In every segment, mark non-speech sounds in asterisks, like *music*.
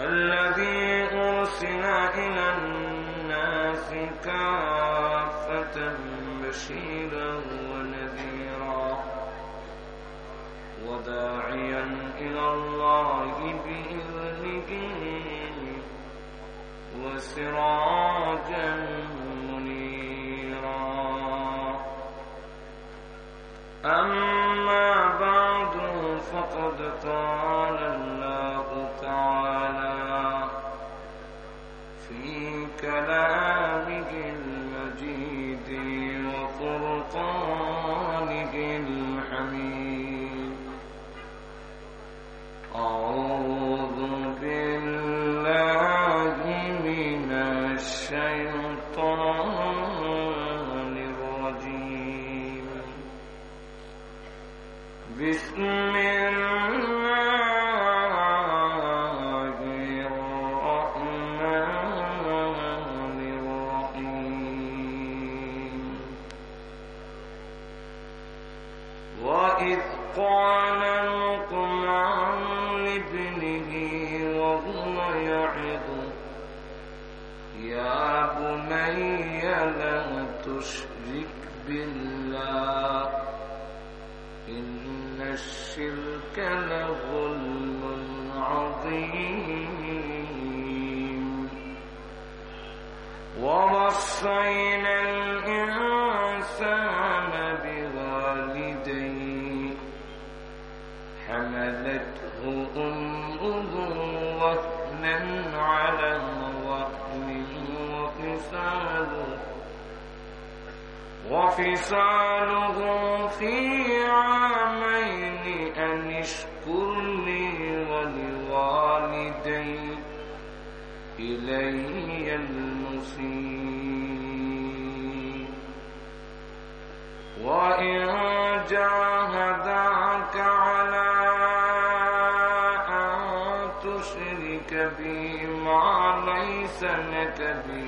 الذي أرسل إلى الناس كافة بشيرا ونذيرا وداعيا إلى الله بإذنه وسراجا منيرا. أما بعد فقد قال الله تعالى كلامه المجيد وفرقانه الحميد. أعوذ بالله من الشيطان الرجيم. بسم الله وفصاله في عامين أن اشكر لي ولوالدي إلي المصير. وإن جاهداك على أن تشرك بي ما ليس لك به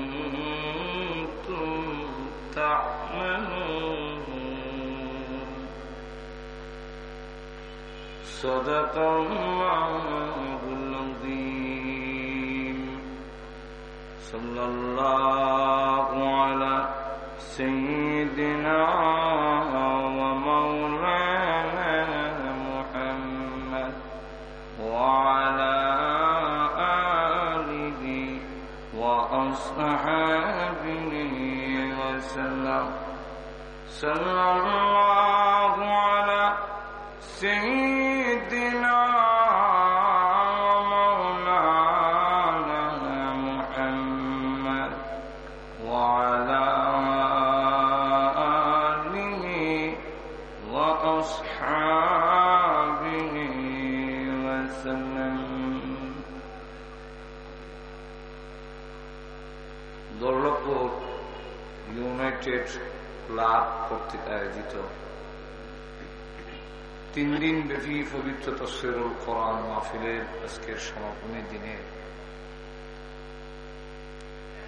تعملون صدق الله العظيم. صلى الله على سيدنا وسلم. صلى الله على سيدنا তিন দিন ব্যাপী পবিত্র তসরুল কোরআন মাহফিলের আজকের সমাপনী দিনে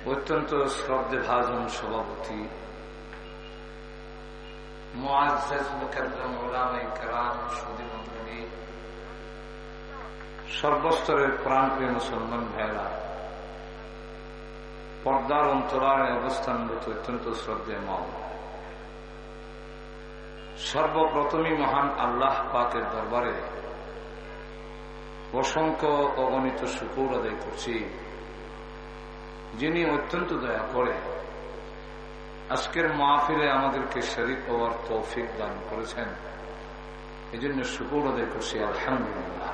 অত্যন্ত শ্রদ্ধে ভাজন সভাপতি সর্বস্তরের প্রাণপ্রিয় মুসলমান ভাইরা পর্দার অন্তরায় অবস্থানরত অত্যন্ত শ্রদ্ধে মাও সর্বপ্রথমই মহান আল্লাহ পাকের দরবারে অসংখ্য অগণিত শুকুর আদায় করছি, যিনি অত্যন্ত দয়া করে আজকের মাহফিলে আমাদেরকে শরীর হওয়ার তৌফিক দান করেছেন। এই জন্য শুকুর আদায় করছি, আলহামদুলিল্লাহ।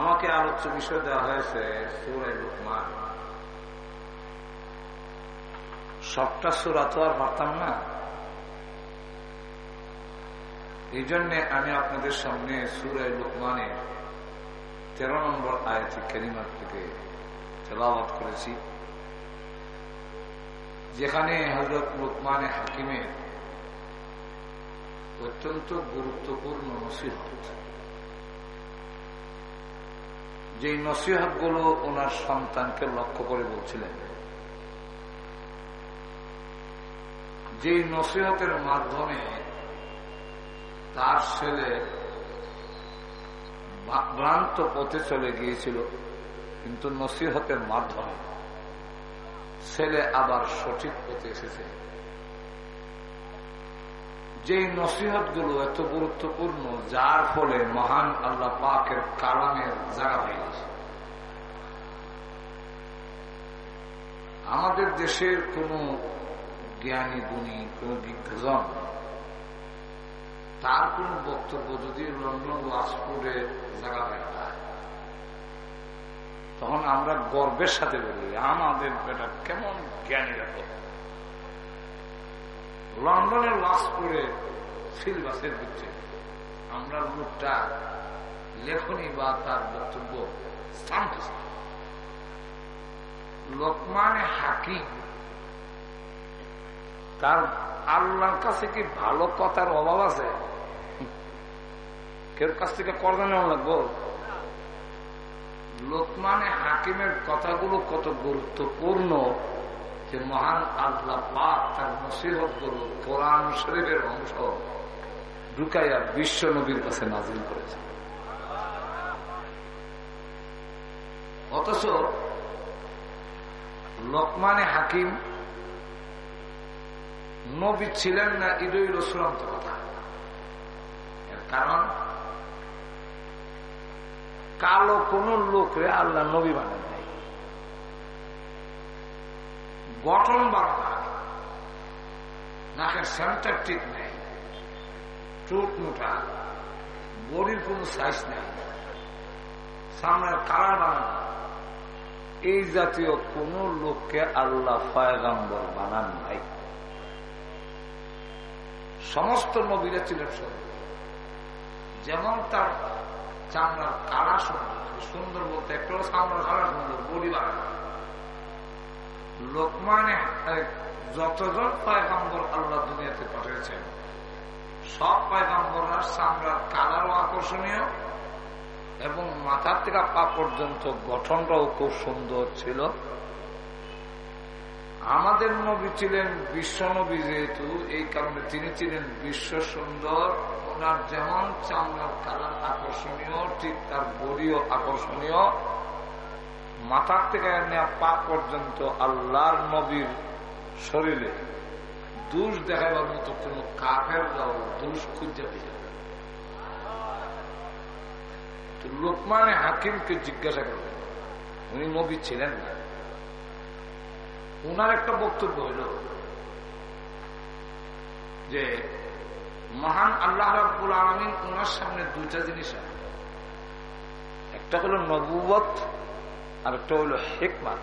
আমাকে আলোচ্য বিষয় দেওয়া হয়েছে সুরাই লুকমান। সবটা সুরা তো আর পারতাম না। এই জন্যে আমি আপনাদের সামনে সুরাই লুকমানের তেরো নম্বর আয়াতি কেরিমার থেকে তেলাওয়াত করেছি। যেখানে হজরত লুকমানে হাকিমের অত্যন্ত গুরুত্বপূর্ণ নসিহত। যে নসিহতগুলো ওনার সন্তানকে লক্ষ্য করে বলছিলেন। যে নসিহতের মাধ্যমে তার ছেলে ভ্রান্ত পথে চলে গিয়েছিল, কিন্তু নসিহতের মাধ্যমে ছেলে আবার সঠিক পথে এসেছে। যে নসিহতগুলো এত গুরুত্বপূর্ণ, যার ফলে মহান আল্লাহ পাকের কালামের জায়গা হয়ে গেছে। আমাদের দেশের কোন জ্ঞানী গুণী কোন বিজ্ঞজন তার কোন বক্তব্য যদি লন্ডন লাস্টফুডে জায়গা হয়ে তখন আমরা গর্বের সাথে বলি, আমাদের এটা কেমন জ্ঞানী রাখো লন্ডনের লাস্টপুরে সিলবাসের ভিতরে আমরা লোকটা লেখনী বা তার বক্তব্য স্থান লোকমানে হাকি তার আল্লাহর কাছে কি ভালো কথার অভাব আছে? কেউ কাছ থেকে কর্ম নেওয়া লাগবো? লোকমানে হাকিমের কথাগুলো কত গুরুত্বপূর্ণ যে মহান আল্লাহ পাক তার নসিহতগুলো কোরআন শরীফের অংশ ঢুকাইয়া বিশ্ব নবীর কাছে নাজিল করেছে। অথচ লোকমানে হাকিম নবী ছিলেন না ইদুই রসুলান্ত কথা এর কারণ, কালো কোন লোকরে আল্লাহ নবী বানান নাই। গঠন বাড়া নাকের সেন্টার ঠিক নেই। চোট মোটা। বডির কোন সাইজ নেই। সামনের কালার বানানো এই জাতীয় কোন লোককে আল্লাহ ফায়গাম্বর বানান নাই। সমস্ত নবীরা ছিলেন যেমন তার চামড়ার কালা সুন্দর সুন্দর বলতে, একটা চামড়ার কালা সুন্দর বানানো। লোকমানে যতজন পায়গাম্বর আল্লাহ দুনিয়াতে পাঠিয়েছেন, সব পায়গাম্বররা চামড়ার কালারও আকর্ষণীয় এবং মাথার থেকে পা পর্যন্ত গঠনটাও খুব সুন্দর ছিল। আমাদের নবী ছিলেন বিশ্ব নবী যেহেতু, এই কারণে তিনি ছিলেন বিশ্ব সুন্দর ওনার যেমন চামড়ার কালার আকর্ষণীয়, ঠিক তার বডিও আকর্ষণীয়। মাথার থেকে নেওয়া পা পর্যন্ত আল্লাহর নবীর শরীরে দুষ দেখাবার মতো কোন কাফের যাও দুষ খুঁজে পেয়ে লোকমানে হাকিমকে জিজ্ঞাসা করলেন, উনি নবী ছিলেন না। উনার একটা বক্তব্য হইল যে, মহান আল্লাহ রাবুল আলমিন ওনার সামনে দুইটা জিনিস একটা হলো নবুবত আর একটা হলো হেকমাত।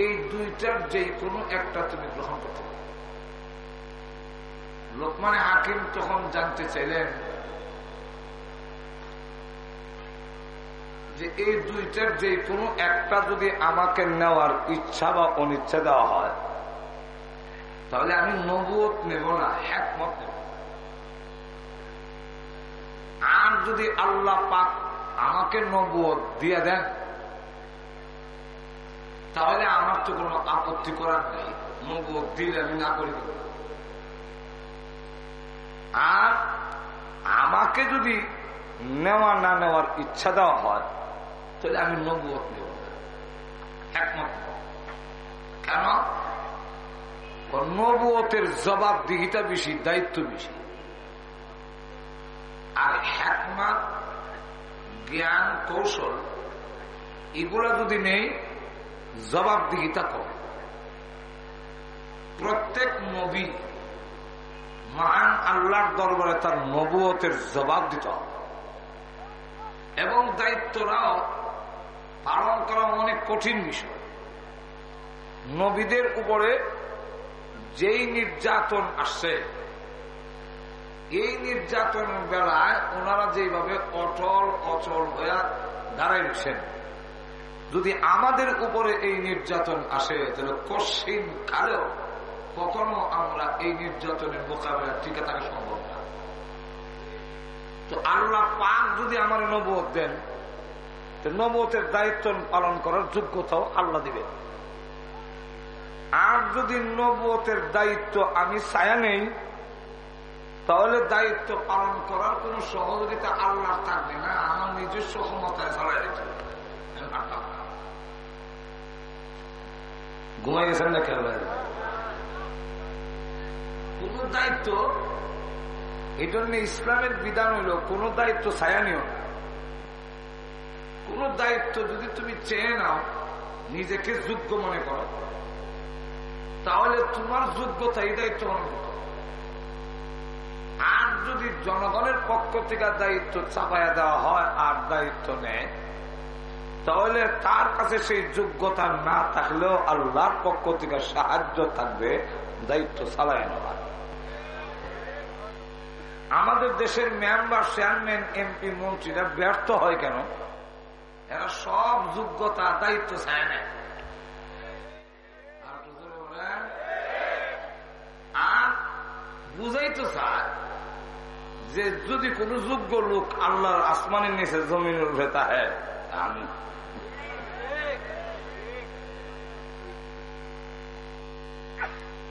এই দুইটার যে কোনো একটা তুমি গ্রহণ করতে পারো। লোকমানে হাকিম তখন জানতে চাইলেন যে এই দুইটার যে কোনো একটা যদি আমাকে নেওয়ার ইচ্ছা বা অনিচ্ছা দেওয়া হয়, তাহলে আমি নবুয়ত নেব না একমত নেব। আর যদি আল্লাহ পাক আমাকে নবুয়ত দিয়ে দেন, তাহলে আমার তো কোনো আপত্তি করার নেই, নবুয়ত দিলে আমি না করি। আর আমাকে যদি নেওয়া না নেওয়ার ইচ্ছা দেওয়া হয় তাহলে আমি নবুয়ত নেব। একমত কেন? নবুয়তের জবাবদিহিতা বেশি, দায়িত্ব বেশি। আর হ্যাকমাত জ্ঞান, কৌশল, এগুলা যদি নেই, জবাবদিহিতা কম প্রত্যেক নবী মহান আল্লাহর দরবারে তার নবুয়তের জবাব দিত এবং দায়িত্বরাও পালন করা অনেক কঠিন বিষয়। নবীদের উপরে যেই নির্যাতন আসছে, এই নির্যাতন বেলায় ওনারা যেভাবে অটল অচল হয়ে দাঁড়াইছেন। যদি আমাদের উপরে এই নির্যাতন আসে, তাহলে কশিন কালেও কখনো আমরা এই নির্যাতনের মোকাবেলা টিকে থাকা সম্ভব না। তো আল্লাহ পাক যদি আমার নবত দেন নবতের দায়িত্ব পালন করার যোগ্যতাও আল্লাহ দিবে। আর যদি নবতের দায়িত্ব আমি ছায়া নেই, তাহলে দায়িত্ব পালন করার কোন সহযোগিতা আল্লাহ থাকবে না, আমার নিজস্ব ক্ষমতায় চালাই দিতে ঘুমাই না কোন দায়িত্ব, এই জন্য ইসলামের বিধান হইল, কোন দায়িত্ব ছায়া নিও না। কোন দায়িত্ব যদি তুমি চেয়ে নাও, নিজেকে যোগ্য মনে করো, তাহলে তোমার যোগ্যতা এই দায়িত্ব মনে আর যদি জনগণের পক্ষ থেকে দায়িত্ব চাপাইয়া দেওয়া হয় আর দায়িত্ব নেয়, তাহলে তার কাছে সেই যোগ্যতা না থাকলেও আল্লাহর পক্ষ থেকে সাহায্য থাকবে, দায়িত্ব চালায় নেওয়া। আমাদের দেশের মেম্বার, চেয়ারম্যান, এমপি, মন্ত্রীরা ব্যর্থ হয় কেন? এরা সব যোগ্যতা, দায়িত্ব চায় না আর বুঝাইতে চায় যে যদি কোন যোগ্য লোক আল্লাহর আসমানের নিচে, জমিনের উঠে তাহে আমি।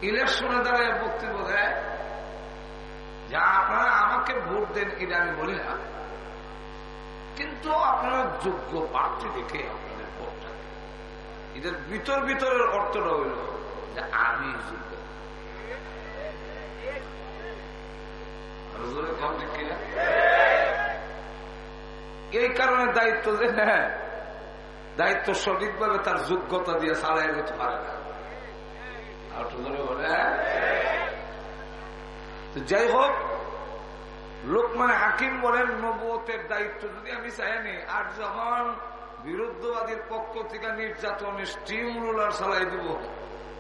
ইলেকশনে দ্বারা বক্তব্য দেয়, যা আপনারা আমাকে ভোট দেন, এটা আমি বলি না। কিন্তু আপনারা যোগ্য প্রার্থী দেখে আপনাদের ভোটটা এদের ভিতর ভিতরের অর্থটা হইল যে আমি যোগ্য। এই কারণে দায়িত্ব যে হ্যাঁ দায়িত্ব সঠিকভাবে তার যোগ্যতা দিয়ে সারাই যেতে পারে না। যাই হোক লোকমান হাকিম বলেন নবতের দায়িত্ব যদি আমি চাইনি আর যখন বিরুদ্ধবাদীর পক্ষ থেকে নির্যাতন স্টিম রুলার চালাই দিব।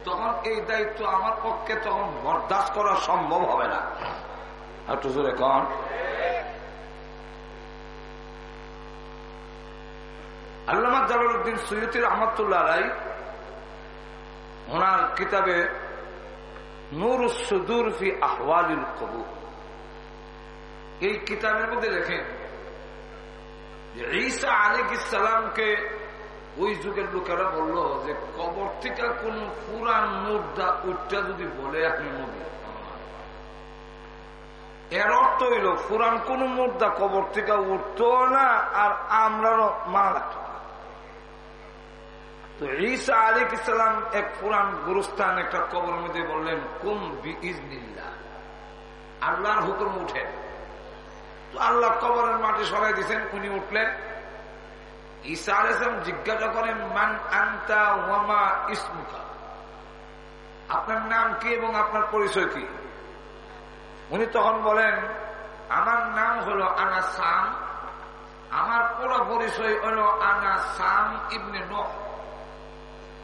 তখন এই দায়িত্ব আমার পক্ষে তখন বরদাস্ত করা সম্ভব হবে না। একটু জোরে কন। আল্লামা জালালউদ্দিন সৈয়দ রহমতুল্লাহ রাই ওনার কিতাবে নূর সুদুর ফি আহওয়ালিল কবু এই কিতাবের মধ্যে লেখেন যে ঈসা আলিক ইসালামকে ওই যুগের লোকেরা বলল যে কবর থেকে কোন পুরান মুদ্রা উঠটা যদি বলে আপনি নবী এর অর্থ হইল পুরান কোন মুদ্রা কবর থেকে উঠতো না আর আমরাও মারা লাগতো তো ঈসা আলিক ইসলাম এক পুরান গুরুস্থান একটা কবর মধ্যে বললেন, কুম বিজনিল্লা আল্লাহর হুকুম উঠে। তো আল্লাহ কবরের মাটি সরাই দিয়েছেন উনি উঠলেন। ঈসা আলাইসলাম জিজ্ঞাসা করেন, মান আন্তা ওয়ামা ইসমুকা? আপনার নাম কি এবং আপনার পরিচয় কি? উনি তখন বলেন, আমার নাম হলো আনা সাম, আমার পুরো পরিচয় হলো আনা সাম ইবনে ন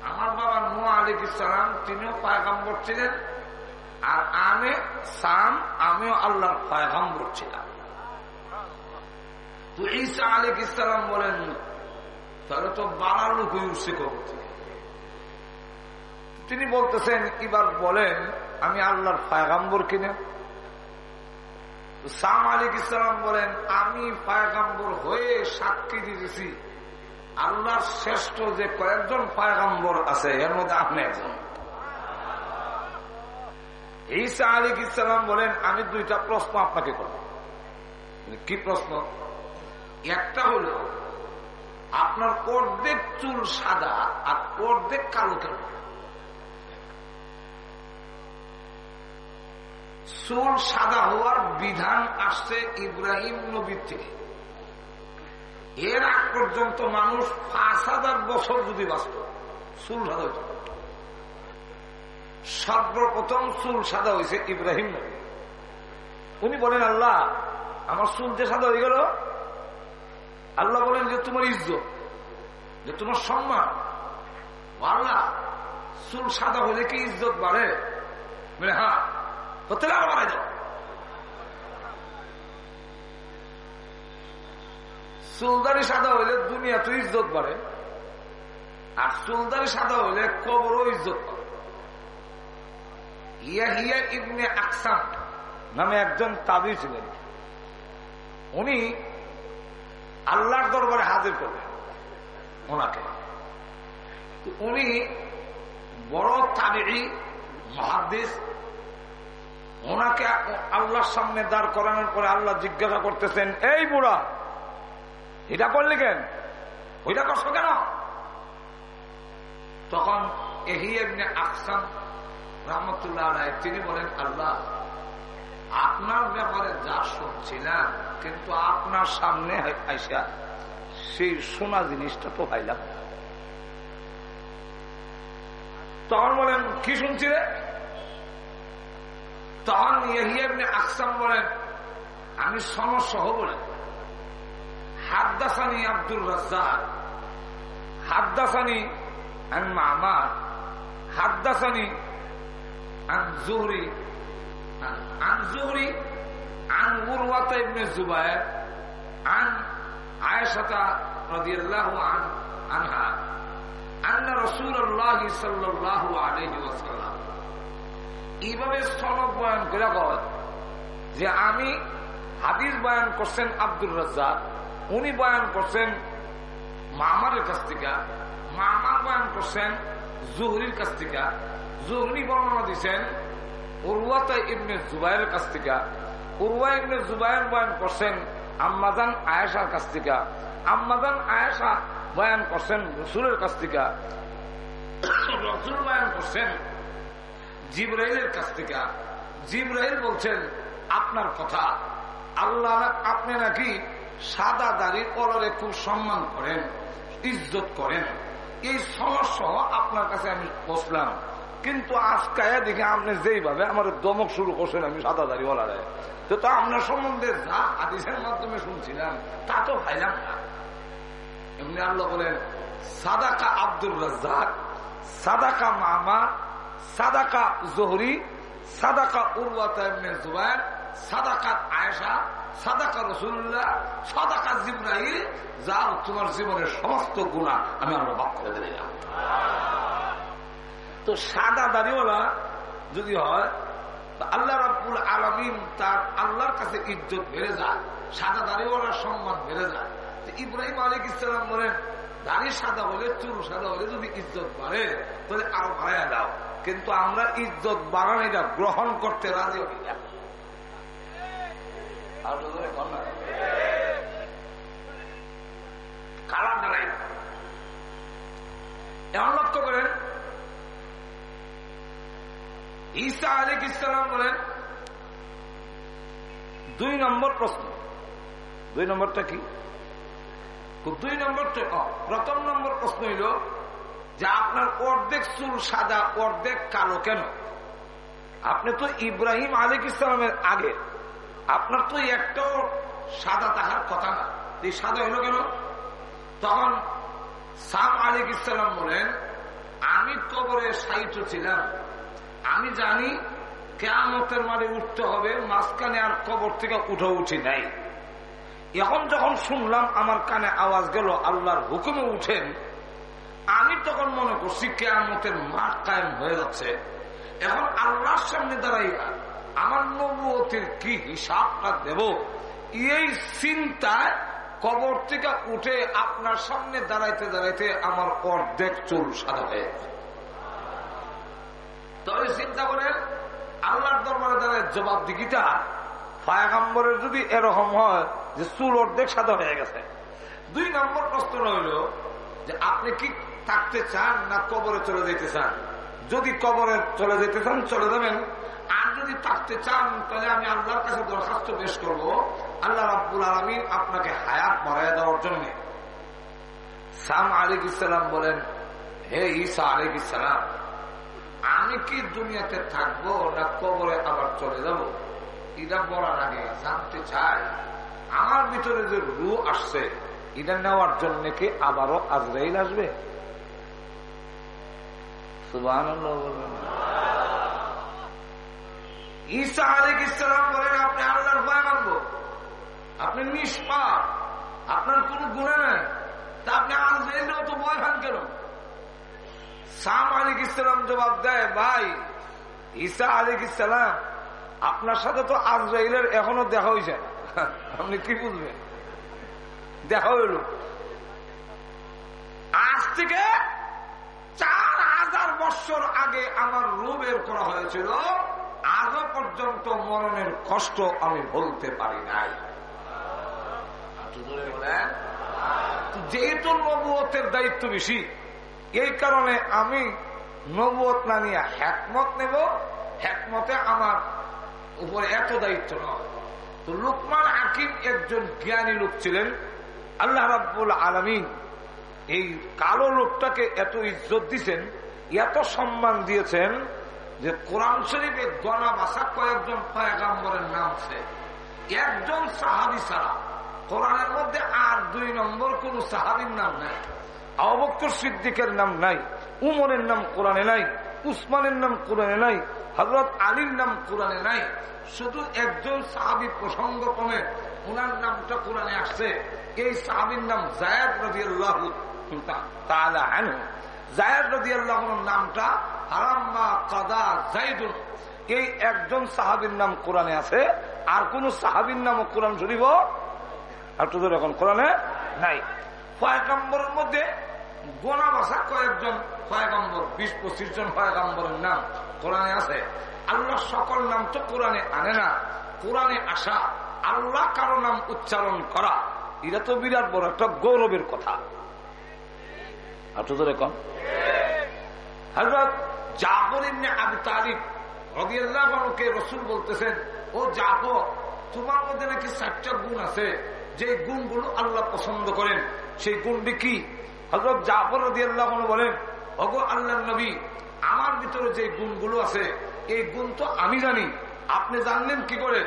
আমার বাবা নোয়া আলিক ইসলাম তিনিও পায়গাম্বর ছিলেন, আর আমি সাম, আমিও আল্লাহর পায়গাম্বর ছিলাম। তো ঈসা আলিক ইসলাম বলেন, তাহলে তো বাড়ার লোক হয়ে উঠছে তিনি বলতেছেন, এবার বলেন, আমি আল্লাহর ফায়গাম্বর কিনে? সাম আলিক ইসলাম বলেন, আমি ফায়গাম্বর হয়ে সাক্ষী দিতেছি। আল্লাহর শ্রেষ্ঠ যে কয়েকজন ফায়গাম্বর আছে, এর মধ্যে আপনি একজন। ঈসা আলিক ইসলাম বলেন, আমি দুইটা প্রশ্ন আপনাকে করব। কি প্রশ্ন? একটা হলো, আপনার অর্ধেক চুল সাদা আর অর্ধেক কালো কেন চুল সাদা হওয়ার বিধান আসছে ইব্রাহিম নবীর থেকে। এর আগ পর্যন্ত মানুষ পাঁচ হাজার বছর যদি বাঁচত, চুল সাদা হইত। সর্বপ্রথম চুল সাদা হয়েছে ইব্রাহিম নবী। উনি বলেন, আল্লাহ, আমার চুল যে সাদা হয়ে গেল আল্লাহ বলেন যে তোমার ইজ্জত, যে তোমার সম্মান। আল্লাহ চুল সাদা হলে কি ইজ্জত বাড়ে? বলে হ্যাঁ হতে আরও বাড়াই দাও। চুলদারি সাদা হইলে দুনিয়া তো ইজ্জত বাড়ে, আর চুলদারি সাদা হইলে কবরও ইজ্জত পাবে আকসাম নামে একজন তাবি ছিলেন। উনি আল্লাহর দরবারে হাজির করলেন ওনাকে। উনি বড় তাবি মহাদিস। ওনাকে আল্লাহর সামনে দাঁড় করানোর পরে আল্লাহ জিজ্ঞাসা করতেছেন, এই বুড়া, এটা করলি কেন? ওইটা করছ কেন? তখন এহি এমনি আকসাম রহমতুল্লাহ রায় তিনি বলেন, আল্লাহ, আপনার ব্যাপারে যা শুনছিলাম কিন্তু আপনার সামনে আইসা সেই সোনা জিনিসটা তো পাইলাম। তখন বলেন, কি শুনছি রে? তখন ইহিয়াবনে আকসাম বলেন, আমি সনসহ বলেন হাদ্দাসানি আব্দুল রাজ্জাক। হাদ্দাসানি আন মামার। হাদ্দাসানি আন জুহরি। আন জুহরি? عن غروة بن الزبير عن عائشة رضي الله عن عنها أن رسول الله صلى الله عليه وسلم এইভাবে সনদ বয়ান করে কয় যে আমি হাদিস বয়ান করছেন আব্দুল রাজ্জাক উনি বয়ান করছেন মামারের কাছ থেকে মামার বয়ান করছেন জুহরির কাছ থেকে জুহরি বর্ণনা দিচ্ছেন উরওয়াতা ইবনে জুবাইরের কাছ থেকে উরওয়া ইবনে জুবাইর বয়ান করছেন আম্মাজান আয়েশার কাছ থেকে। আম্মাজান আয়েশা বয়ান করছেন রসুলের কাছ থেকে। রসুল বয়ান করছেন জিব্রাইলের কাছ থেকে। জিব্রাইল বলছেন, আপনার কথা। আল্লাহ আপনি নাকি সাদা দাড়ি, কলরে খুব সম্মান করেন, ইজ্জত করেন। এই সমস্যা আপনার কাছে আমি বসলাম কিন্তু আজকায় দেখে আপনি যেইভাবে আমার দমক শুরু করছেন, আমি সাদা দাড়ি বলারে তো তো আপনার সম্বন্ধে যা আদিসের মাধ্যমে শুনছিলাম, তা তো পাইলাম না। এমনি আল্লাহ বলেন, সাদাকা আব্দুল রাজ্জাক, সাদাকা মামা, সাদাকা জহরি, সাদাকা উর্বাতা জুবাইর সাদাকাত আয়েশা, সাদাকা রসুল্লাহ সাদাকা জিব্রাহিল যা তোমার জীবনের সমস্ত গুণা আমি আমরা বাক করে দিলাম। তো সাদা দাড়িওয়ালা যদি হয় আল্লাহ রাবুল আলমিন তার আল্লাহর কাছে ইজ্জত বেড়ে যায়, সাদা দাড়িওয়ালার সম্মান বেড়ে যায়। ইব্রাহিম আলিক ইসলাম বলেন, দাড়ি সাদা হলে, চুল সাদা হলে যদি ইজ্জত বাড়ে, তাহলে আরও বাড়াইয়া দাও। কিন্তু আমরা ইজ্জত বাড়ানোটা গ্রহণ করতে রাজি হই না। কালার দাঁড়াই এমন লক্ষ্য করেন ঈসা আলিক ইসলাম বলেন, দুই নম্বর প্রশ্ন। দুই নম্বরটা কি? দুই নম্বরটা প্রথম নম্বর প্রশ্ন হইল যে আপনার অর্ধেক চুল সাদা, অর্ধেক কালো কেন? আপনি তো ইব্রাহিম আলিক ইসলামের আগে, আপনার তো একটাও সাদা তাহার কথা না। এই সাদা হইল কেন? তখন সাম আলিক ইসলাম বলেন, আমি কবরে সাহিত্য ছিলাম। আমি জানি কেমতের মারে উঠতে হবে, মাঝখানে আর কবর থেকে উঠে উঠি নাই। এখন যখন শুনলাম আমার কানে আওয়াজ গেল, আল্লাহর হুকুমে উঠেন, আমি তখন মনে করছি কেয়ামতের মাঠ কায়েম হয়ে যাচ্ছে। এখন আল্লাহর সামনে দাঁড়াইয়া আমার নবুয়তির কি হিসাবটা দেব? এই চিন্তায় কবর থেকে উঠে আপনার সামনে দাঁড়াইতে দাঁড়াইতে আমার অর্ধেক চুল সাদা হয়ে তবে চিন্তা করেন, আল্লাহর দরবারে দাঁড়ায় জবাব দিকিটা ফায়াগাম্বরের যদি এরকম হয় যে চুল অর্ধেক সাদা হয়ে গেছে। দুই নম্বর প্রশ্ন রইল যে আপনি কি থাকতে চান না কবরে চলে যেতে চান? যদি কবরে চলে যেতে চান, চলে যাবেন। আর যদি থাকতে চান, তাহলে আমি আল্লাহর কাছে দরখাস্ত পেশ করব। আল্লাহ রাব্বুল আলমী আপনাকে হায়াত বাড়াই দেওয়ার জন্য। সাম আলিক ইসলাম বলেন, হে ঈসা আলিক ইসলাম আমি কি দুনিয়াতে থাকব না কবরে আবার চলে যাব? এটা বলার আগে জানতে চাই আমার ভিতরে যে রু আসছে এটা নেওয়ার জন্য কি আবারও আজরাইল আসবে? ঈসা আলিক ইসলাম বলেন আপনি আল্লাহর ভয় মানবো। আপনি নিষ্পাপ। আপনার কোন গুণা নাই। তা আপনি আজরাইলেও তো ভয় খান কেন? সাম আলিক ইসলাম জবাব দেয় ভাই ঈসা আলিক ইসলাম আপনার সাথে তো আজরাইলের এখনও দেখা হয়েছে *laughs* আপনি কি বুঝবেন? দেখা হইল। আজ থেকে চার হাজার বছর আগে আমার রু বের করা হয়েছিল। আজও পর্যন্ত মরণের কষ্ট আমি বলতে পারি নাই। যেহেতু নবুয়তের দায়িত্ব বেশি এই কারণে আমি নবুয়ত না নিয়ে হ্যাকমত নেব হ্যাকমতে আমার উপরে এত দায়িত্ব নয় তো লুকমান আকিম একজন জ্ঞানী লোক ছিলেন। আল্লাহ রাব্বুল আলমিন এই কালো লোকটাকে এত ইজ্জত দিচ্ছেন এত সম্মান দিয়েছেন যে কোরআন শরীফে গনা বাসা কয়েকজন পয়গাম্বরের নাম আছে। একজন সাহাবি ছাড়া কোরআনের মধ্যে আর দুই নম্বর কোন সাহাবির নাম নাই। আবক্কর সিদ্দিকের নাম নাই, উমরের নাম কোরআনে নাই, উসমানের নাম কোরআনে নাই হজরত আলীর নাম কোরআনে নাই। শুধু একজন সাহাবি প্রসঙ্গ কমে ওনার নামটা কোরআনে আসছে। এই সাহাবির নাম জায়দ রবি জায়দ রবি নামটা হারাম্মা কাদা জাইদুন এই একজন সাহাবির নাম কোরআনে আছে, আর কোন সাহাবির নাম কোরআন শরীফ আর তোদের এখন কোরআনে নাই। পয়গাম্বরের মধ্যে গোনা ভাষা কয়েকজন পয়গাম্বর, বিশ পঁচিশ জন পয়গাম্বরের নাম কোরআনে আছে। আল্লাহ সকল নাম তো কোরআনে আনে না। কোরআনে আসা, আল্লাহ কারও নাম উচ্চারণ করা, এটা তো বিরাট বড় একটা গৌরবের কথা। রবিআল্লাহকে রসুল বলতেছেন, ও তোমার মধ্যে নাকি গুণ আছে। যে আল্লাহ পছন্দ করেন সেই গুণটি কি? হজরত জাফর রদিয়াল্লাহ বলেন অগো আল্লাহ নবী, আমার ভিতরে যে গুণগুলো আছে, এই গুণ তো আমি জানি। আপনি জানলেন কি করে?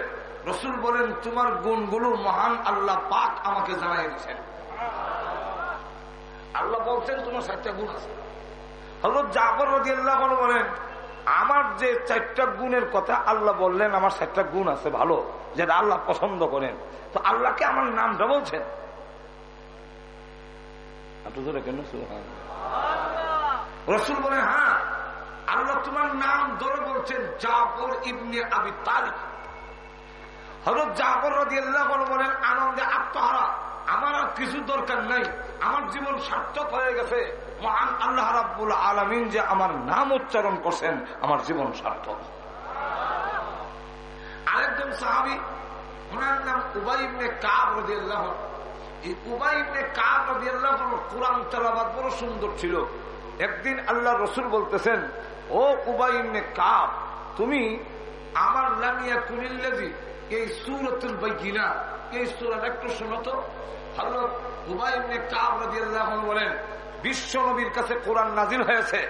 রসুল বলেন, তোমার গুণগুলো মহান আল্লাহ পাক আমাকে জানাই দিচ্ছেন আল্লাহ বলছেন, তোমার চারটা গুণ আছে। হজরত জাফর রদিয়াল্লাহ বলেন, আমার যে চারটা গুণের কথা আল্লাহ বললেন, আমার চারটা গুণ আছে ভালো, যেটা আল্লাহ পছন্দ করেন। তো আল্লাহকে আমার নামটা বলছেন? রসুল বলেন হ্যাঁ আল্লাহ তোমার নাম ধরে বলছেন জাফর ইবনে আবি হজরত জাফর রাজি আল্লাহ বলেন, আনন্দে আত্মহারা, আমার আর কিছু দরকার নাই, আমার জীবন সার্থক হয়ে গেছে। মহান আল্লাহ রাব্বুল আলমিন যে আমার নাম উচ্চারণ করছেন, আমার জীবন সার্থক। আরেকজন সাহাবি, ওনার নাম উবাইবনে কাব আল্লাহ কোরআন তালাবাদ বড় সুন্দর ছিল। একদিন আল্লাহ রসুল বলতেছেন, ও উবাইবনে কাব, তুমি আমার লামিয়া কুলিল্লাজি এই সুরতুল বাইকিনা এই সুরার একটু শোনো তো। আল্লাহ বলেন, বিশ্ব কাছে কোরআন নাজিল হয়েছে।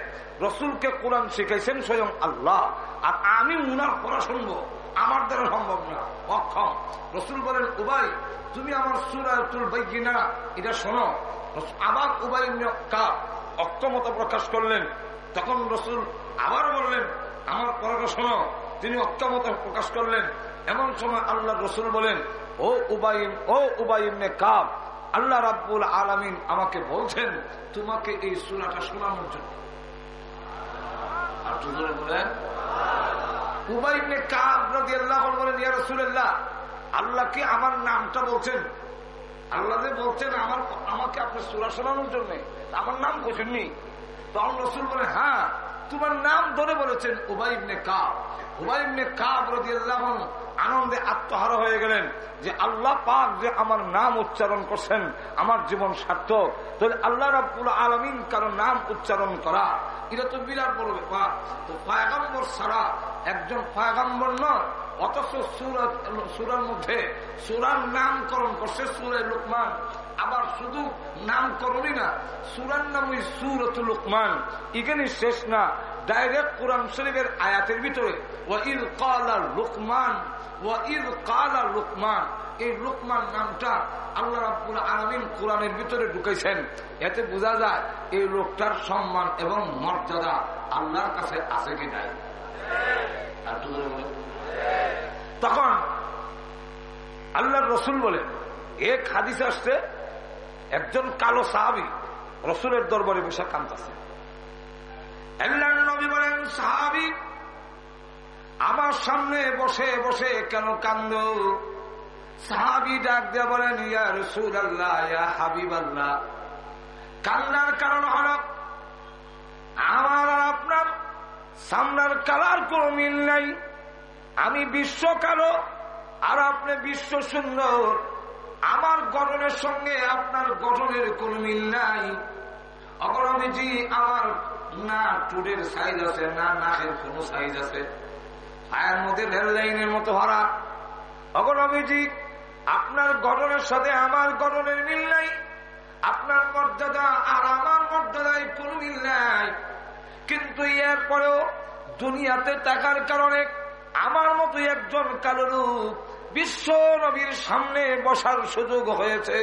রসুলকে কোরআন শিখাইছেন স্বয়ং আল্লাহ। আর আমি উনার পড়া শুনব। আমার দ্বারা সম্ভব না। অক্ষম। রসুল বলেন, উবাই, তুমি আমার সুরাতুল বাইকিনা এটা শোনো। আবার উবাই কাপ অক্ষমতা প্রকাশ করলেন। তখন রসুল আবার বললেন, আমার পড়াটা শোনো। তিনি অক্ষমতা প্রকাশ করলেন। এমন সময় আল্লাহ রসুল বলেন, ও উবাইম ও উবাইমনে কাব, আল্লাহ রাব্বুল আলমিন আমাকে বলছেন, তোমাকে এই সুরাটা শোনানোর জন্য। আর বলেন। উবাইমনে কাব রাজি আল্লাহ বলেন, ইয়া রসুল্লাহ আল্লাহ কি আমার নামটা বলছেন। আল্লাহ যে বলছেন, আমার, আমাকে আপনি সুরা শোনানোর জন্য আমার নাম কোচেননি তখন রসুল বলে হ্যাঁ তোমার নাম ধরে বলেছেন উবাইবনে কাব। উবাইবনে কাব রদি আল্লাহ আনন্দে আত্মহারা হয়ে গেলেন যে আল্লাহ পাক যে আমার নাম উচ্চারণ করছেন, আমার জীবন সার্থক। তাহলে আল্লাহ রাবুল আলমিন কারও নাম উচ্চারণ করা, এটা তো বিরাট বড় ব্যাপার। তো পায়গাম্বর ছাড়া একজন পায়গাম্বর নয়, অথচ সুরত সুরার মধ্যে সুরার নামকরণ করছে সুরে লোকমান। আবার শুধু নামকরণই না, সুরার নামই সুরত লোকমান। এখানে শেষ না, ডাইরেক্ট কোরআন শরীফের আয়াতের ভিতরে ওয়াইল কালা লোকমান ও ওয়াইল কালা লোকমান। এই লোকমান নামটা আল্লাহ রাবুল আলমিন কোরআনের ভিতরে ঢুকেছেন। এতে বোঝা যায়, এই লোকটার সম্মান এবং মর্যাদা আল্লাহর কাছে আছে কি নাই। তখন আল্লাহর রসুল বলেন, এক হাদিস আসছে, একজন কালো সাহাবি রসুলের দরবারে বসে কান্দাছে নবী বলেন, সাহাবি, আমার সামনে বসে বসে কেন কান্দ সাহাবি ডাক দিয়ে বলেন, ইয়া রসুল আল্লাহ ইয়া হাবিব আল্লাহ কান্নার কারণ হল, আমার আর আপনার সামনার কালার কোন মিল নাই। আমি বিশ্ব কালো, আর আপনি বিশ্ব সুন্দর। আমার গঠনের সঙ্গে আপনার গঠনের কোন মিল নাই। অগরমিজি আমার না টুডের সাইজ আছে, না নাকের কোন সাইজ আছে। পায়ের মধ্যে রেল লাইনের মতো ভরা। অগরমিজি আপনার গঠনের সাথে আমার গঠনের মিল নাই। আপনার মর্যাদা আর আমার মর্যাদায় কোন মিল নাই। কিন্তু এরপরেও দুনিয়াতে টাকার কারণে আমার মতো একজন কালো রূপ বিশ্ব নবীর সামনে বসার সুযোগ হয়েছে।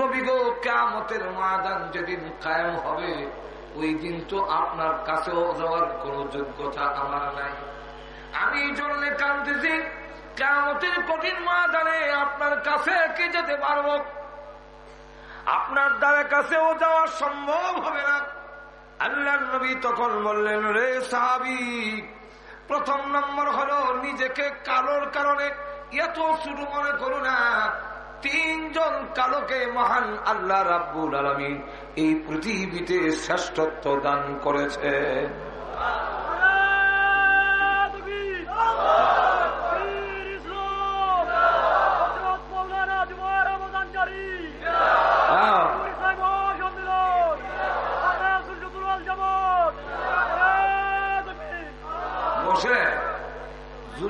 নবী গো কেমতের মাদান যেদিন কায়েম হবে, ওই দিন তো আপনার কাছেও যাওয়ার কোন যোগ্যতা আমার নাই। আমি এই জন্য কানতেছি কেমতের কঠিন মাদানে আপনার কাছে কে যেতে পারব? আপনার দ্বারা কাছেও যাওয়া সম্ভব হবে না। আল্লাহ নবী তখন বললেন, রে সাহাবি, প্রথম নম্বর হলো নিজেকে কালোর কারণে এত শুরু মনে করো না, তিনজন কালোকে মহান আল্লাহ রাব্বুল আলমী এই পৃথিবীতে শ্রেষ্ঠত্ব দান করেছে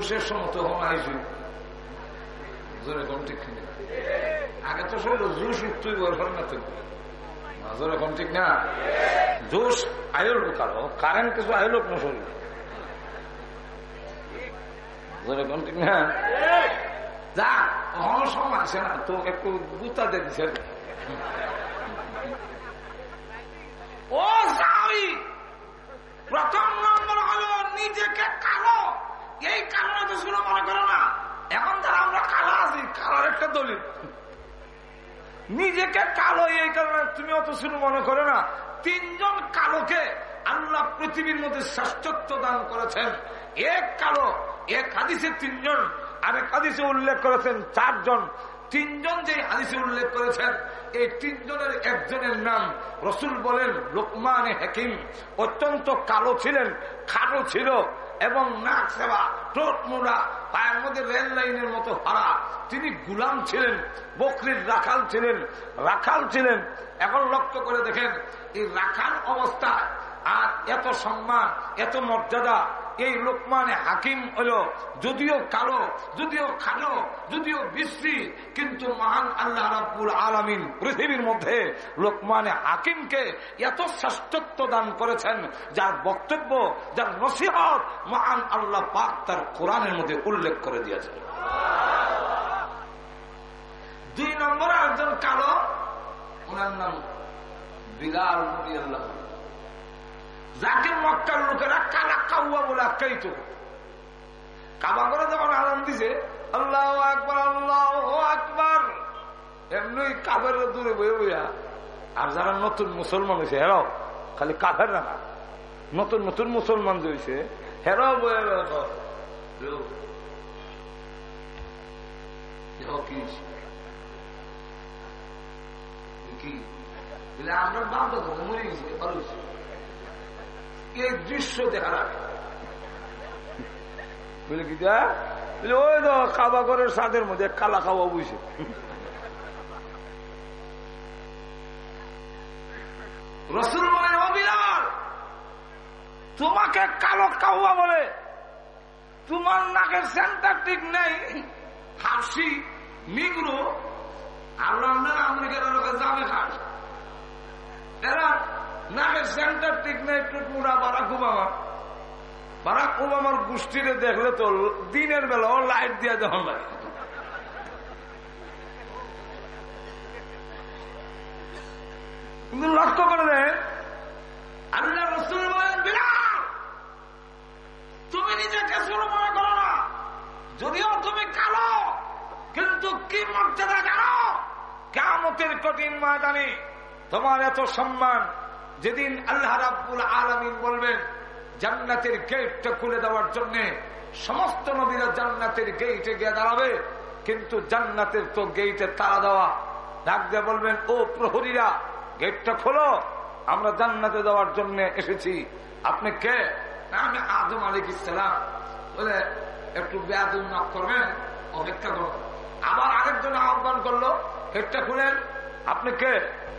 জুসের সময় তখন আইসি জোরে কোন ঠিক নেই। আগে তো শুনলো জুস উঠতুই ব্যবহার না তুই জোরে কোন ঠিক না জুস আয়ল কারও, কারেন্ট কিছু আয়ল না শরীর। জোরে কোন ঠিক না যা অহন সময় আছে না, তো একটু গুতা দিয়ে ও সারি প্রথম নম্বর হলো নিজেকে কালো এই কারণে তো শুনে মনে করো না এখন যারা আমরা কালো আছি কালোর একটা দলিল নিজেকে কালো এই কারণে তুমি অত শুরু মনে করো না। তিনজন কালোকে আল্লাহ পৃথিবীর মধ্যে শ্রেষ্ঠত্ব দান করেছেন। এক কালো, এক হাদিসে তিনজন, আরেক হাদিসে উল্লেখ করেছেন চারজন। তিনজন যে হাদিসে উল্লেখ করেছেন, এই তিনজনের একজনের নাম রসুল বলেন লোকমানে হাকিম। অত্যন্ত কালো ছিলেন, খাটো ছিল এবং নাক সেবা টোট মোড়া পায়ের মধ্যে রেল লাইনের মতো হারা। তিনি গুলাম ছিলেন, বকরির রাখাল ছিলেন রাখাল ছিলেন। এখন লক্ষ্য করে দেখেন, এই রাখাল অবস্থা আর এত সম্মান, এত মর্যাদা এই লোকমানে হাকিম হলো যদিও কালো, যদিও খালো যদিও বিশ্রী, কিন্তু মহান আল্লাহ রাব্বুল আলমিন পৃথিবীর মধ্যে লোকমানে হাকিমকে এত শ্রেষ্ঠত্ব দান করেছেন, যার বক্তব্য, যার নসিহত মহান আল্লাহ পাক তার কোরআনের মধ্যে উল্লেখ করে দিয়েছে দুই নম্বরে একজন কালো, ওনার নাম বিলাল আল্লাহ। যাকে মক্কার লোকেরা কালা কাউয়া বলে আখ্যায়িত। কাবা করে যখন আরাম দিছে, আল্লাহ আকবর আল্লাহ আকবর এমনি কাবের দূরে বয়ে বইয়া, আর যারা নতুন মুসলমান হয়েছে হেরাও, খালি কাফের না নতুন নতুন মুসলমান হয়েছে হেরাও বয়ে কি আমরা বাপ মরে গেছি এই দৃশ্য আগে বুঝলে কি ওই তো খাওয়া ঘরের সাদের মধ্যে কালা খাওয়া বুঝে রসুল অবিলাল তোমাকে কালো কাউয়া বলে, তোমার নাকের সেন্টার ঠিক নেই। হাসি নিগ্রো আল্লাহ আমেরিকার জামে খাস এরা নাকের সেন্টার ঠিক নেই টুটমুড়া বারাক ওবামা বারাক ওবামার গোষ্ঠীরে দেখলে তো দিনের বেলা লাইট দিয়ে যখন লাগে। কিন্তু লক্ষ্য করে দেন আল্লাহ রসুল বলেন তুমি নিজেকে শুরু মনে করো না। যদিও তুমি কালো, কিন্তু কি মর্যাদা জানো? কেমতের কঠিন ময়দানে তোমার এত সম্মান যেদিন আল্লাহ রাব্বুল আলমিন বলবেন, জান্নাতের গেটটা খুলে দেওয়ার জন্য সমস্ত নবীরা জান্নাতের গেইটে গিয়ে দাঁড়াবে, কিন্তু জান্নাতের তো গেইটে তারা দেওয়া। ডাক দিয়ে বলবেন, ও প্রহরীরা গেটটা খোলো, আমরা জান্নাতে দেওয়ার জন্য এসেছি। আপনি কে? আমি আদম আলিক ইসলাম বলে, একটু বেয়াদুম নক করবেন, অপেক্ষা করুন। আবার আরেকজন আহ্বান করল গেটটা খুলেন, আপনি কে?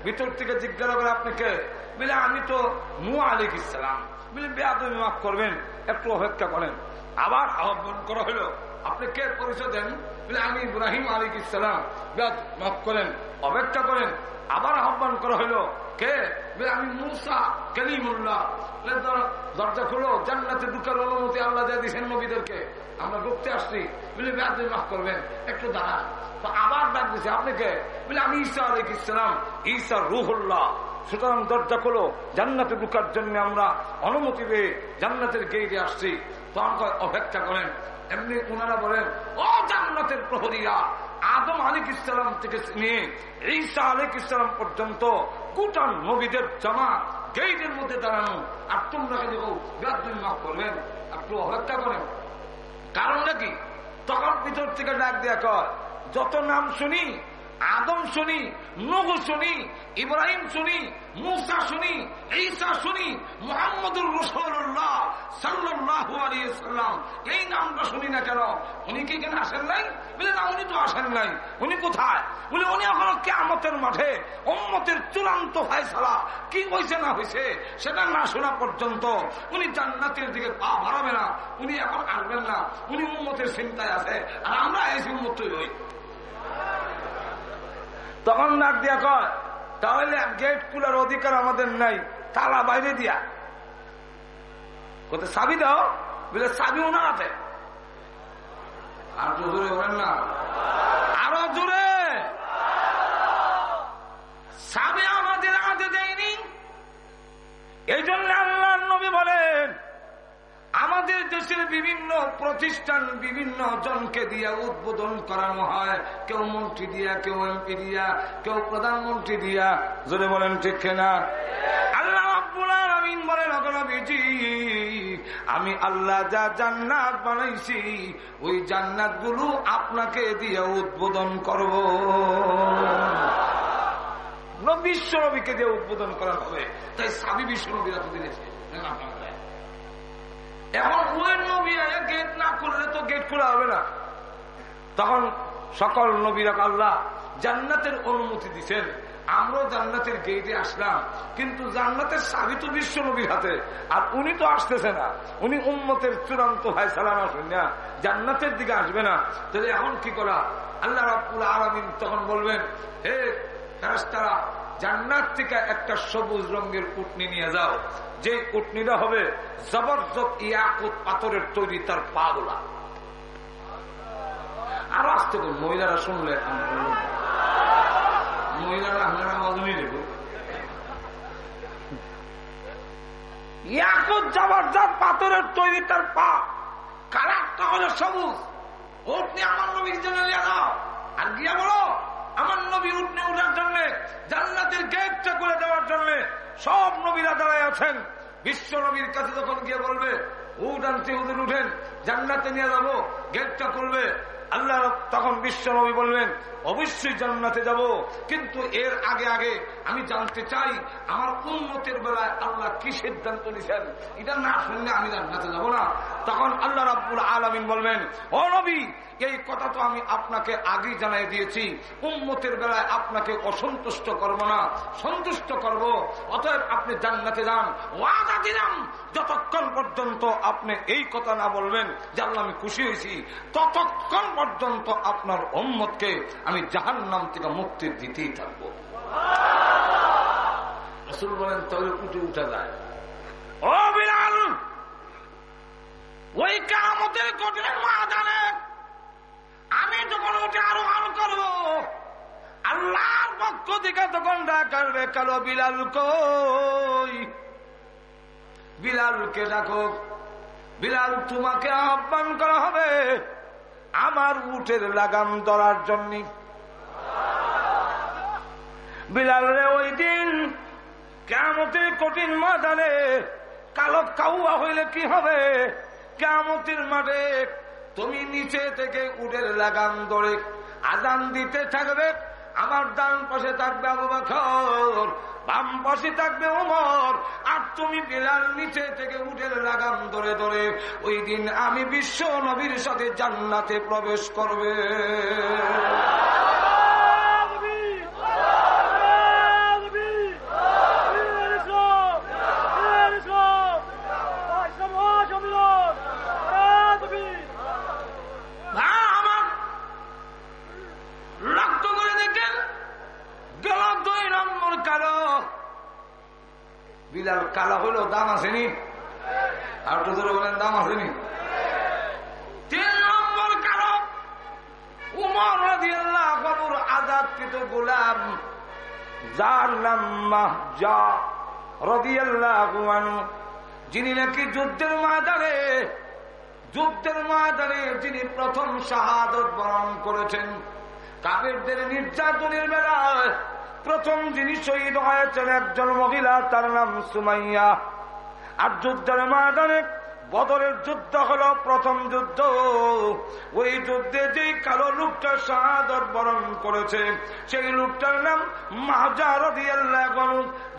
ভিতর থেকে জিজ্ঞাসা করে, আপনি কে? বলে, আমি তো নু আলিক ইসলাম বলে বেয়াদুম মাফ করবেন, একটু অপেক্ষা করেন। আবার আহ্বান করা হলো, আপনি কে? পরিচয় দেন। বলে, আমি ইব্রাহিম আলিক ইসলাম মাফ করেন, অপেক্ষা করেন। আবার আহ্বান করা হলো, কে? বলে, আমি মুসা কালিমুল্লাহ। দরজা খুলো, জান্নাতে ঢুকার অনুমতি আল্লাহ দিয়ে দিচ্ছেন নবীদেরকে। আমরা ঢুকতে আসছি। বলে বেআদি মাফ করবেন, একটু দাঁড়ান। আবার ডাক দিচ্ছে আপনি কে? বলে, আমি ঈসা আলিক ইসলাম ঈসা রুহুল্লাহ। সুতরাং দরজা খোলো। জান্নাতে ঢুকার জন্য আমরা অনুমতি পেয়ে জান্নাতের গেইটে আসছি। তো আমাকে অপেক্ষা করেন। এমনি ওনারা বলেন, ও জান্নাতের প্রহরীরা, আদম আলিক ইসলাম থেকে নিয়ে ঈসা আলিক ইসলাম পর্যন্ত গোটা নবীদের জমা গেইটের মধ্যে দাঁড়ানো। আর তোমরা দেখো ব্যাদিন মাফ করবেন একটু অপেক্ষা করেন। কারণ নাকি? তখন ভিতর থেকে ডাক দেওয়া কর যত নাম শুনি আদম শুনি নগু শুনি, ইব্রাহিম শুনি, মুসা শুনি, ঈসা শুনি, মোহাম্মদুর রসুল্লাহ সাল্লাহ আলিয়াল্লাম এই নামটা শুনি না কেন? উনি কি কেন আসেন নাই? বলে, না, উনি তো আসেন নাই। উনি কোথায়? বলে, উনি এখনও কেমতের মাঠে, উম্মতের চূড়ান্ত ফায়সালা কি হয়েছে না হয়েছে সেটা না শোনা পর্যন্ত উনি জান্নাতের দিকে পা বাড়াবে না। উনি এখন আসবেন না। উনি উম্মতের চিন্তায় আছে। আর আমরা এসে উন্মত হই। তখন ডাক দিয়া কয় তাহলে গেট খোলার অধিকার আমাদের নাই তালা বাইরে দিয়া। কোথায় চাবি দাও। বলে চাবি ওনার হাতে। আর জোরে বলেন না। আরও জোরে। চাবি আমাদের হাতে দেয়নি। এই জন্য আল্লাহ নবী বলেন আমাদের দেশের বিভিন্ন প্রতিষ্ঠান বিভিন্ন জনকে দিয়া উদ্বোধন করানো হয়। কেউ মন্ত্রী দিয়া, কেউ এমপি দিয়া, কেউ প্রধানমন্ত্রী দিয়া। জোরে বলেন ঠিক না আল্লাহ আমি আল্লাহ যা জান্নাত বানাইছি, ওই জান্নাতগুলো আপনাকে দিয়ে উদ্বোধন করব। বিশ্ব নবীকে দিয়ে উদ্বোধন করা হবে। তাই সাবি বিশ্ব তো দিয়েছে। এখন ওই নবী গেট না করলে তো গেট খোলা হবে না। তখন সকল নবীরা আল্লাহ জান্নাতের অনুমতি দিচ্ছেন আমরাও জান্নাতের গেটে আসলাম। কিন্তু জান্নাতের সাবি তো বিশ্ব নবীর হাতে। আর উনি তো আসতেছে না। উনি উন্মতের চূড়ান্ত হয় সালামা না। জান্নাতের দিকে আসবে না। তাহলে এখন কি করা? আল্লাহ রাবুল আলমিন তখন বলবেন, হে তারা জান্নাত থেকে একটা সবুজ রঙের উটনি নিয়ে যাও। যে উটনিটা হবে জবরদস্ত ইয়াকুত পাথরের তৈরি, তার পা গুলা। আর আসতে মহিলারা শুনলে মহিলারা পাথরের পা। সবুজ। আমার নবীর জন্য নিয়ে আর গিয়া বলো আমার নবী উঠনে উঠার জন্য, জান্নাতের গেটটা করে দেওয়ার জন্য সব নবীরা দাঁড়ায় আছেন। বিশ্ব নবীর কাছে যখন গিয়ে বলবে, উঠ আনতে ওদের উঠেন, জান্নাতে নিয়ে যাব, গেটটা করবে আল্লাহ তখন বিশ্ব নবী বলবেন, অবশ্যই জান্নাতে যাব, কিন্তু এর আগে আগে আমি জানতে চাই, আমার উন্নতের বেলায় আল্লাহ কি সিদ্ধান্ত নিছেন? এটা না শুনলে আমি জান্নাতে যাব না। তখন আল্লাহ রাব্বুল আলমিন বলবেন, ও নবী, এই কথা তো আমি আপনাকে আগেই জানাই দিয়েছি। উন্মতের বেলায় আপনাকে অসন্তুষ্ট করব না, সন্তুষ্ট করব। অতএব আপনি জান্নাতে যান, ওয়াদা দিলাম। যতক্ষণ পর্যন্ত আপনি এই কথা না বলবেন যে আল্লাহ আমি খুশি হয়েছি, ততক্ষণ পর্যন্ত আপনার উম্মতকে আমি জাহান নাম থেকে মুক্তি দিতেই থাকব। রসুল বলেন, তবে উঠে উঠে যায়। ও বিলাল, ওই কামতের কঠিন ময়দানে আমি যখন উঠে আরও আরোহণ করব, আল্লাহর পক্ষ থেকে তখন ডাকারবে কালো বিলাল কই? বিলালকে ডাকো। বিলাল, তোমাকে আহ্বান করা হবে আমার উঠের লাগাম ধরার জন্য। বিলাল ওই দিন কেমতের কঠিন মাদানে কালো কাউয়া হইলে কি হবে? কেমতির মাঠে তুমি নিচে থেকে উঠের লাগাম ধরে আদান দিতে থাকবে আমার ডান পাশে থাকবে আবু বকর, বাম পাশে থাকবে ওমর, আর তুমি বিলাল নিচে থেকে উঠের লাগাম ধরে ধরে ওই দিন আমি বিশ্ব নবীর সাথে জান্নাতে প্রবেশ করবে আমার লক্ষ্য করে দেখেন গেল দুই নম্বর কালো বিলাল কালা হলো দাম আসেনি। আর তো ধরে বলেন দাম আসেনি। তিন নম্বর কালো উমর রাদিয়াল্লাহু আজাদকৃত গোলাম, যার নাম মাহজা রাদিয়াল্লাহু আনহু। যিনি নাকি যুদ্ধের ময়দানে যুদ্ধের ময়দানে যিনি প্রথম শাহাদত বরণ করেছেন কাবেরদের নির্যাতনের বেলায় প্রথম যিনি শহীদ হয়েছেন একজন মহিলা, তার নাম সুমাইয়া। আর যুদ্ধের ময়দানে বদরের যুদ্ধ হলো প্রথম যুদ্ধ। ওই যুদ্ধে যেই কালো লোকটা শাহাদত বরণ করেছে, সেই লোকটার নাম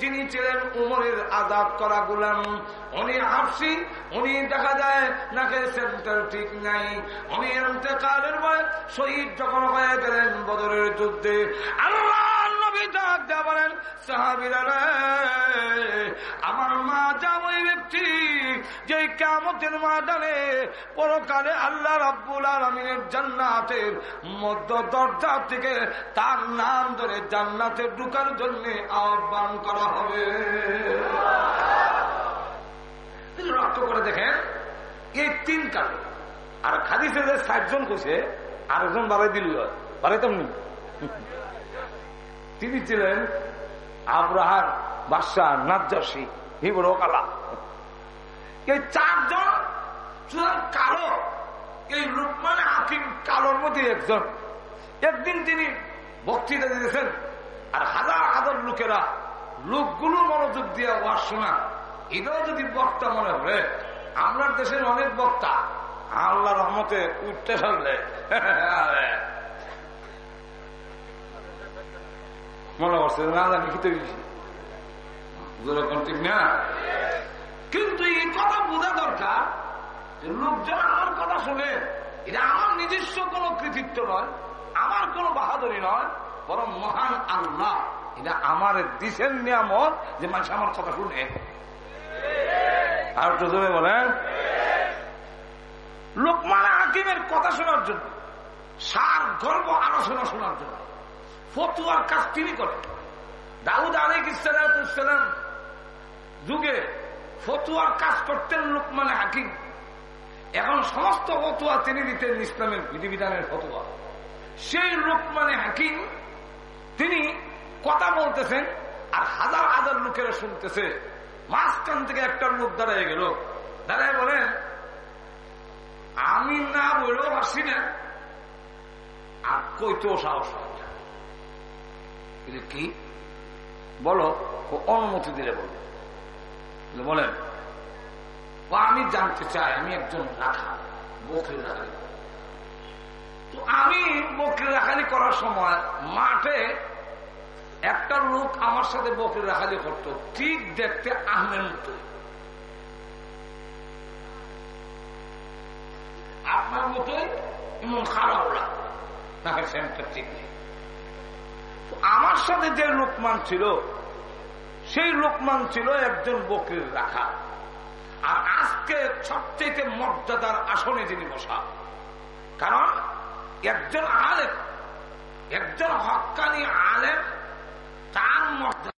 যিনি ছিলেন উমরের আজাদ করা গুলাম। উনি হাফসি, উনি দেখা যায় নাকে সেন্টার ঠিক নাই। উনি এতেকালের বয় শহীদ যখন হয়ে গেলেন বদরের যুদ্ধে। আল্লাহ নবী ডাক দেয়া বলেন সাহাবিরা আমার মা যা ওই ব্যক্তি যে কামতের মাদানে পরকালে আল্লাহ রাব্বুল আলমিনের জান্নাতের মধ্য দরজা থেকে তার নাম ধরে জান্নাতে ঢুকার জন্য আহ্বান করা হবে। লক্ষ্য করে দেখেন, এই তিন কারণ। আর খাদিসে যে ষাটজন কইছে, আরেকজন বাড়াই দিল। বাড়াই তেমনি তিনি ছিলেন আব্রাহার বাদশাহ নাজ্জাসী হিবর কালা। এই চারজন কালো। এই লুকমান হাকিম কালোর মধ্যে একজন। একদিন তিনি বক্তৃতা দিয়েছেন, আর হাজার হাজার লোকেরা লোকগুলো মনোযোগ দিয়ে ওয়ার শোনা এটাও যদি বক্তা মনে হবে আমরা দেশের অনেক বক্তা আল্লাহ রহমতে উঠতে থাকলে *laughs* মনে করছে না জানি ঠিক না কিন্তু এই কথা বোঝা দরকার যে লোকজন আমার কথা শুনে এটা আমার নিজস্ব কোন কৃতিত্ব নয় আমার কোন বাহাদুরি নয় বরং মহান আল্লাহ এটা আমার দিশের নিয়ামত যে মানুষ আমার কথা শুনে আর একটু বলেন লোকমান হাকিমের কথা শোনার জন্য সার গর্ব আলোচনা শোনার জন্য ফতুয়ার কাজ তিনি করেন। দাউদ আলিক ইসলাম যুগে ফতুয়ার কাজ করতেন লোকমানে হাকিম। এখন সমস্ত ফতুয়া তিনি দিতেন ইসলামের বিধিবিধানের ফতুয়া। সেই লোকমানে হাকিম, তিনি কথা বলতেছেন আর হাজার হাজার লোকেরা শুনতেছে। মাঝখান থেকে একটা লোক দাঁড়ায় গেল। দাঁড়ায় বলেন আমি না বলেও পারছি না। আর কইতেও সাহস হয় না কি? বলো, ও অনুমতি দিলে বলো, বলেন আমি জানতে চাই, আমি একজন রাখা বকরি রাখালি। তো আমি বকরি রাখালি করার সময় মাঠে একটা লোক আমার সাথে বকরি রাখালি করতো, ঠিক দেখতে আহমের মতো আপনার মতোই এমন খারাপ তাকে সেন্টার ঠিক নেই। আমার সাথে যে লোকমান ছিল, সেই লোকমান ছিল একজন বকরির রাখা। আর আজকে সবচেয়ে মর্যাদার আসনে যিনি বসা, কারণ একজন আলেম, একজন হকানি আলেম, তার মর্যাদা